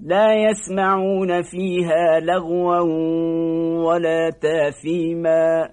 لا يسمعون فيها لغوا ولا تاثيما.